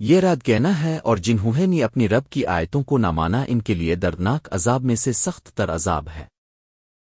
یہ رات کہنا ہے اور جنہوں نے اپنی رب کی آیتوں کو نہ مانا ان کے لیے دردناک عذاب میں سے سخت تر عذاب ہے۔